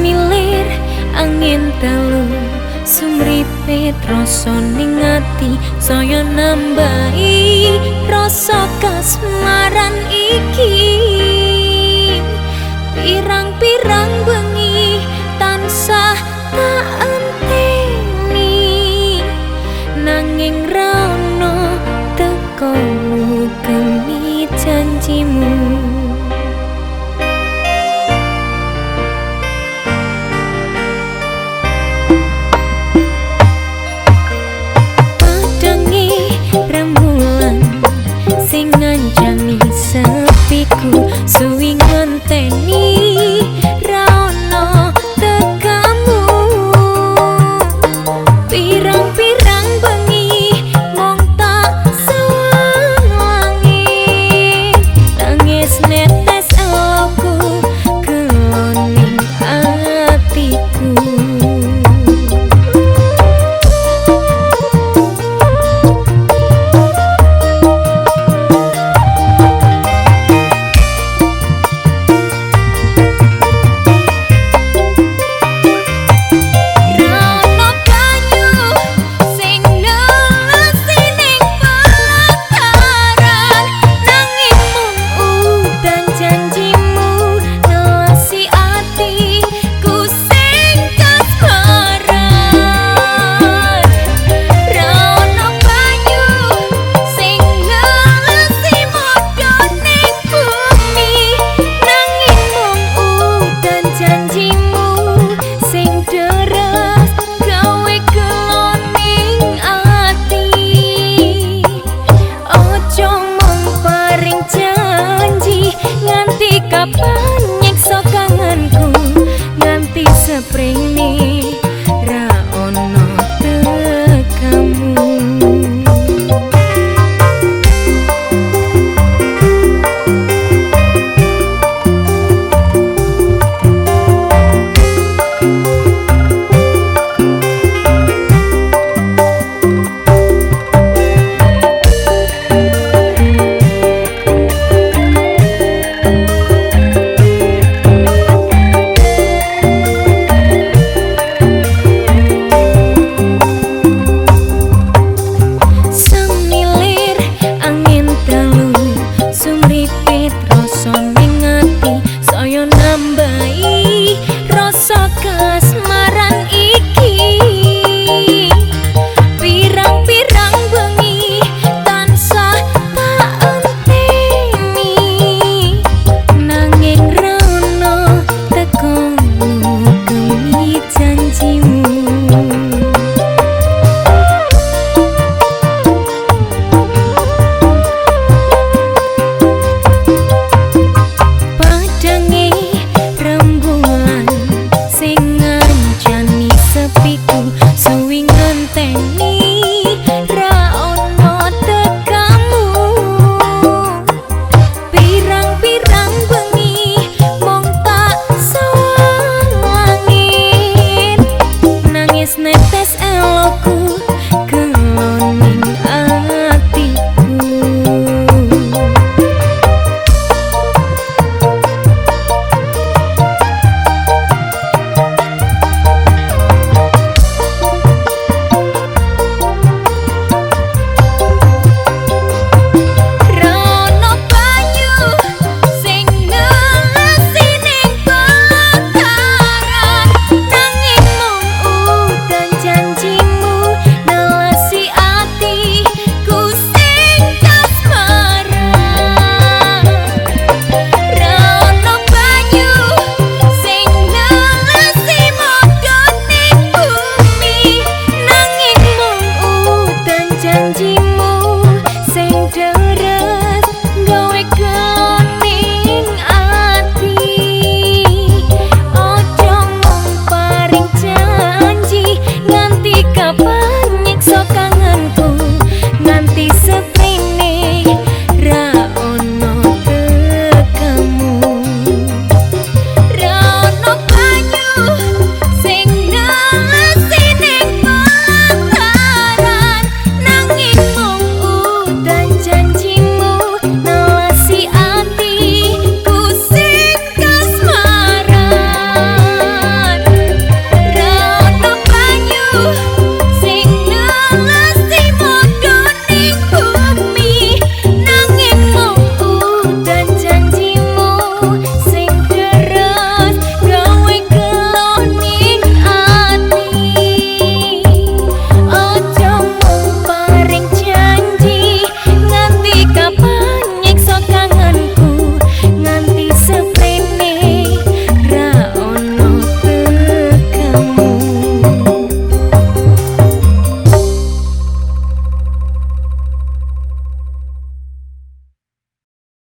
semilir angin telu sumripe rasa ning ati saya nambahi rasa kasmaran iki.